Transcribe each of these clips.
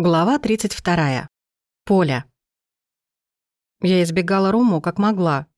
Глава 32. Поля. Я избегала Рому как могла.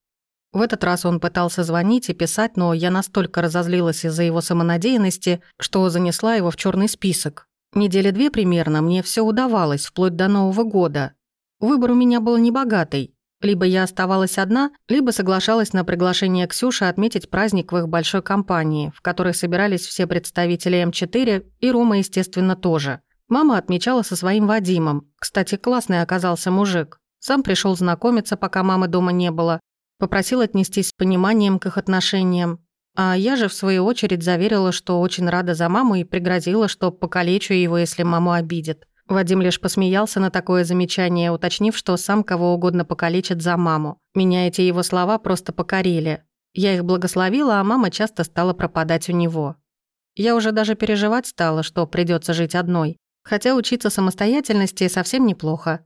В этот раз он пытался звонить и писать, но я настолько разозлилась из-за его самонадеянности, что занесла его в черный список. Недели две примерно мне все удавалось, вплоть до Нового года. Выбор у меня был небогатый. Либо я оставалась одна, либо соглашалась на приглашение Ксюши отметить праздник в их большой компании, в которой собирались все представители М4 и Рома, естественно, тоже – Мама отмечала со своим Вадимом. Кстати, классный оказался мужик. Сам пришел знакомиться, пока мамы дома не было. Попросил отнестись с пониманием к их отношениям. А я же, в свою очередь, заверила, что очень рада за маму и пригрозила, что покалечу его, если маму обидит. Вадим лишь посмеялся на такое замечание, уточнив, что сам кого угодно покалечит за маму. Меня эти его слова просто покорили. Я их благословила, а мама часто стала пропадать у него. Я уже даже переживать стала, что придется жить одной. Хотя учиться самостоятельности совсем неплохо.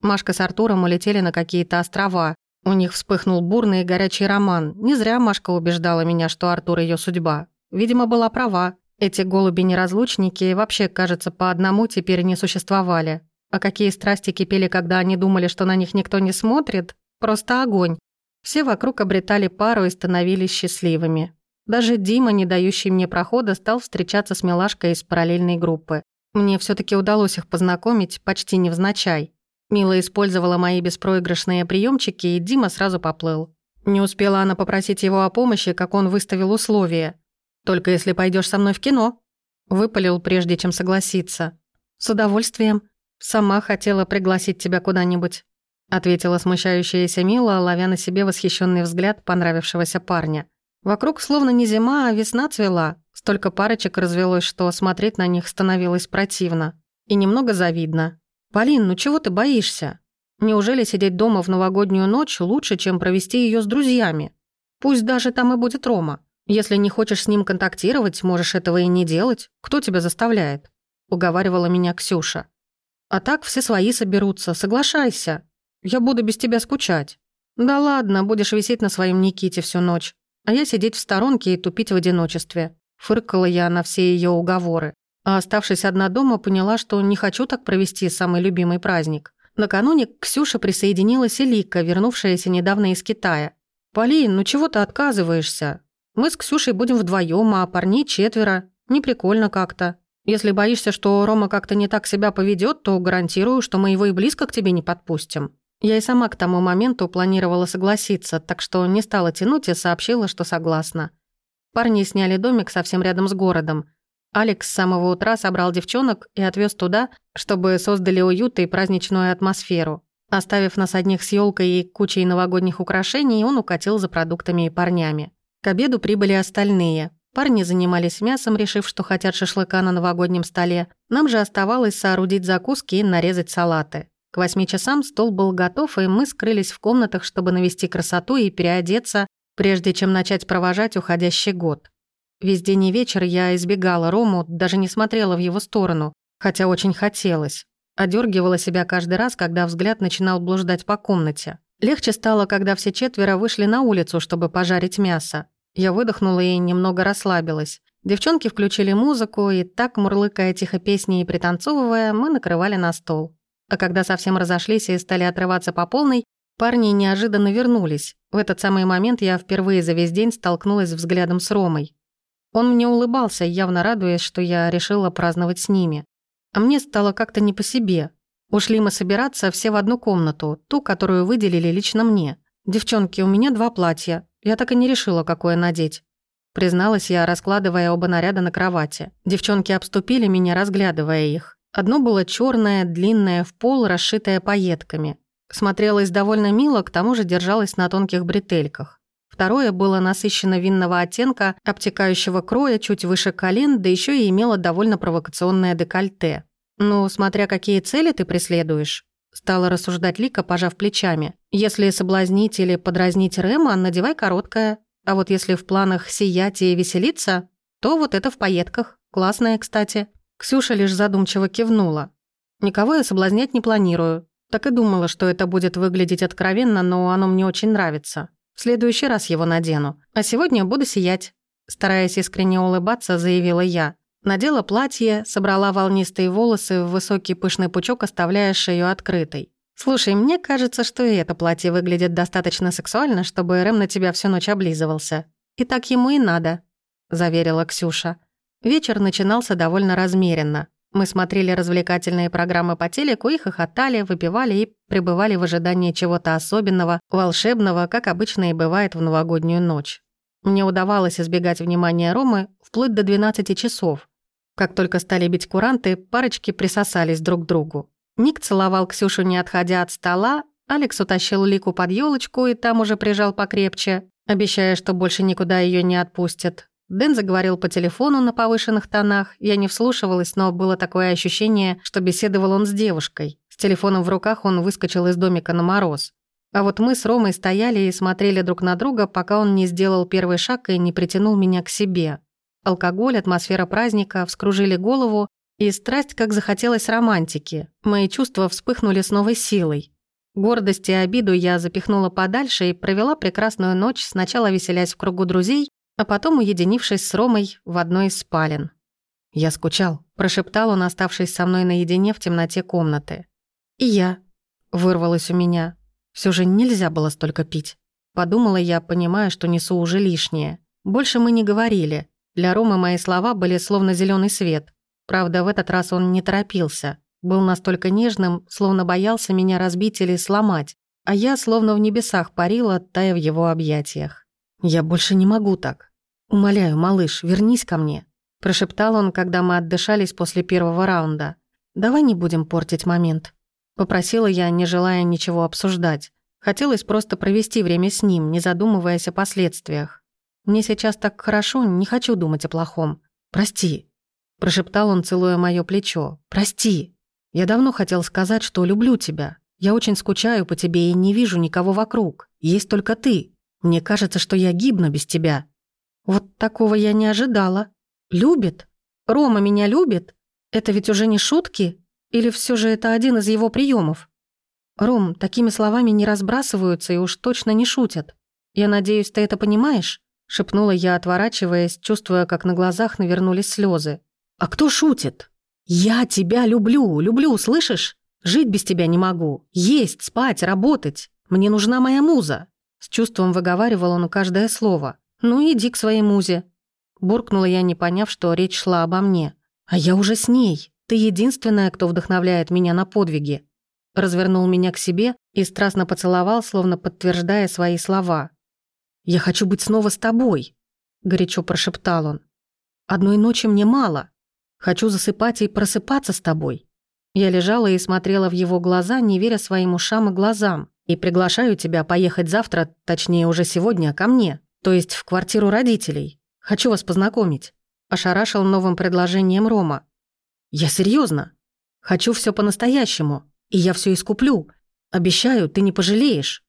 Машка с Артуром улетели на какие-то острова. У них вспыхнул бурный и горячий роман. Не зря Машка убеждала меня, что Артур ее судьба. Видимо, была права. Эти голуби-неразлучники вообще, кажется, по одному теперь не существовали. А какие страсти кипели, когда они думали, что на них никто не смотрит? Просто огонь. Все вокруг обретали пару и становились счастливыми. Даже Дима, не дающий мне прохода, стал встречаться с милашкой из параллельной группы. Мне все таки удалось их познакомить почти невзначай. Мила использовала мои беспроигрышные приемчики, и Дима сразу поплыл. Не успела она попросить его о помощи, как он выставил условия. «Только если пойдешь со мной в кино», — выпалил, прежде чем согласиться. «С удовольствием. Сама хотела пригласить тебя куда-нибудь», — ответила смущающаяся Мила, ловя на себе восхищенный взгляд понравившегося парня. Вокруг словно не зима, а весна цвела. Столько парочек развелось, что смотреть на них становилось противно. И немного завидно. «Полин, ну чего ты боишься? Неужели сидеть дома в новогоднюю ночь лучше, чем провести ее с друзьями? Пусть даже там и будет Рома. Если не хочешь с ним контактировать, можешь этого и не делать. Кто тебя заставляет?» Уговаривала меня Ксюша. «А так все свои соберутся, соглашайся. Я буду без тебя скучать». «Да ладно, будешь висеть на своем Никите всю ночь а я сидеть в сторонке и тупить в одиночестве. Фыркала я на все ее уговоры. А оставшись одна дома, поняла, что не хочу так провести самый любимый праздник. Накануне к Ксюше присоединилась и Лика, вернувшаяся недавно из Китая. «Полин, ну чего ты отказываешься? Мы с Ксюшей будем вдвоем, а парней четверо. Не прикольно как-то. Если боишься, что Рома как-то не так себя поведет, то гарантирую, что мы его и близко к тебе не подпустим». Я и сама к тому моменту планировала согласиться, так что не стала тянуть и сообщила, что согласна. Парни сняли домик совсем рядом с городом. Алекс с самого утра собрал девчонок и отвез туда, чтобы создали уют и праздничную атмосферу. Оставив нас одних с елкой и кучей новогодних украшений, он укатил за продуктами и парнями. К обеду прибыли остальные. Парни занимались мясом, решив, что хотят шашлыка на новогоднем столе. Нам же оставалось соорудить закуски и нарезать салаты. К восьми часам стол был готов, и мы скрылись в комнатах, чтобы навести красоту и переодеться, прежде чем начать провожать уходящий год. Весь день и вечер я избегала Рому, даже не смотрела в его сторону, хотя очень хотелось. Одергивала себя каждый раз, когда взгляд начинал блуждать по комнате. Легче стало, когда все четверо вышли на улицу, чтобы пожарить мясо. Я выдохнула и немного расслабилась. Девчонки включили музыку, и так, мурлыкая тихо песни и пританцовывая, мы накрывали на стол. А когда совсем разошлись и стали отрываться по полной, парни неожиданно вернулись. В этот самый момент я впервые за весь день столкнулась взглядом с Ромой. Он мне улыбался, явно радуясь, что я решила праздновать с ними. А мне стало как-то не по себе. Ушли мы собираться все в одну комнату, ту, которую выделили лично мне. «Девчонки, у меня два платья. Я так и не решила, какое надеть». Призналась я, раскладывая оба наряда на кровати. Девчонки обступили меня, разглядывая их. Одно было черное, длинное, в пол, расшитое пайетками. Смотрелось довольно мило, к тому же держалось на тонких бретельках. Второе было насыщенно винного оттенка, обтекающего кроя чуть выше колен, да еще и имело довольно провокационное декольте. «Ну, смотря какие цели ты преследуешь», — стала рассуждать Лика, пожав плечами. «Если соблазнить или подразнить Рема, надевай короткое. А вот если в планах сиять и веселиться, то вот это в пайетках. Классное, кстати». Ксюша лишь задумчиво кивнула. «Никого я соблазнять не планирую. Так и думала, что это будет выглядеть откровенно, но оно мне очень нравится. В следующий раз его надену. А сегодня буду сиять». Стараясь искренне улыбаться, заявила я. Надела платье, собрала волнистые волосы в высокий пышный пучок, оставляя шею открытой. «Слушай, мне кажется, что и это платье выглядит достаточно сексуально, чтобы Рэм на тебя всю ночь облизывался. И так ему и надо», — заверила Ксюша. Вечер начинался довольно размеренно. Мы смотрели развлекательные программы по телеку и хохотали, выпивали и пребывали в ожидании чего-то особенного, волшебного, как обычно и бывает в новогоднюю ночь. Мне удавалось избегать внимания Ромы вплоть до 12 часов. Как только стали бить куранты, парочки присосались друг к другу. Ник целовал Ксюшу, не отходя от стола, Алекс утащил Лику под елочку и там уже прижал покрепче, обещая, что больше никуда ее не отпустят. Дэн заговорил по телефону на повышенных тонах. Я не вслушивалась, но было такое ощущение, что беседовал он с девушкой. С телефоном в руках он выскочил из домика на мороз. А вот мы с Ромой стояли и смотрели друг на друга, пока он не сделал первый шаг и не притянул меня к себе. Алкоголь, атмосфера праздника вскружили голову, и страсть, как захотелось романтики. Мои чувства вспыхнули с новой силой. Гордость и обиду я запихнула подальше и провела прекрасную ночь, сначала веселясь в кругу друзей, а потом уединившись с Ромой в одной из спален. «Я скучал», – прошептал он, оставшись со мной наедине в темноте комнаты. «И я», – вырвалось у меня. Все же нельзя было столько пить. Подумала я, понимая, что несу уже лишнее. Больше мы не говорили. Для Ромы мои слова были словно зеленый свет. Правда, в этот раз он не торопился. Был настолько нежным, словно боялся меня разбить или сломать. А я словно в небесах парила, тая в его объятиях. «Я больше не могу так. Умоляю, малыш, вернись ко мне», – прошептал он, когда мы отдышались после первого раунда. «Давай не будем портить момент». Попросила я, не желая ничего обсуждать. Хотелось просто провести время с ним, не задумываясь о последствиях. Мне сейчас так хорошо, не хочу думать о плохом. Прости, Прошептал он, целуя моё плечо. «Прости. Я давно хотел сказать, что люблю тебя. Я очень скучаю по тебе и не вижу никого вокруг. Есть только ты. Мне кажется, что я гибну без тебя». Вот такого я не ожидала. Любит? Рома меня любит? Это ведь уже не шутки? Или все же это один из его приемов? Ром, такими словами не разбрасываются и уж точно не шутят. Я надеюсь, ты это понимаешь? Шепнула я, отворачиваясь, чувствуя, как на глазах навернулись слезы. «А кто шутит? Я тебя люблю, люблю, слышишь? Жить без тебя не могу. Есть, спать, работать. Мне нужна моя муза». С чувством выговаривал он каждое слово. «Ну, иди к своей музе». Буркнула я, не поняв, что речь шла обо мне. «А я уже с ней. Ты единственная, кто вдохновляет меня на подвиги». Развернул меня к себе и страстно поцеловал, словно подтверждая свои слова. «Я хочу быть снова с тобой», — горячо прошептал он. «Одной ночи мне мало. Хочу засыпать и просыпаться с тобой». Я лежала и смотрела в его глаза, не веря своим ушам и глазам. «И приглашаю тебя поехать завтра, точнее уже сегодня, ко мне, то есть в квартиру родителей. Хочу вас познакомить». Ошарашил новым предложением Рома. «Я серьезно. Хочу все по-настоящему, и я все искуплю. Обещаю, ты не пожалеешь».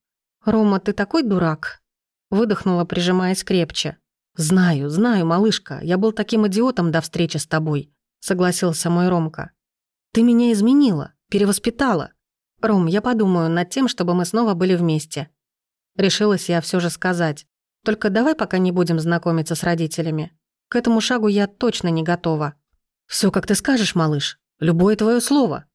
«Рома, ты такой дурак», — выдохнула, прижимаясь крепче. «Знаю, знаю, малышка, я был таким идиотом до встречи с тобой согласился мой Ромка. «Ты меня изменила, перевоспитала. Ром, я подумаю над тем, чтобы мы снова были вместе». Решилась я все же сказать. «Только давай пока не будем знакомиться с родителями. К этому шагу я точно не готова». Все, как ты скажешь, малыш. Любое твое слово»,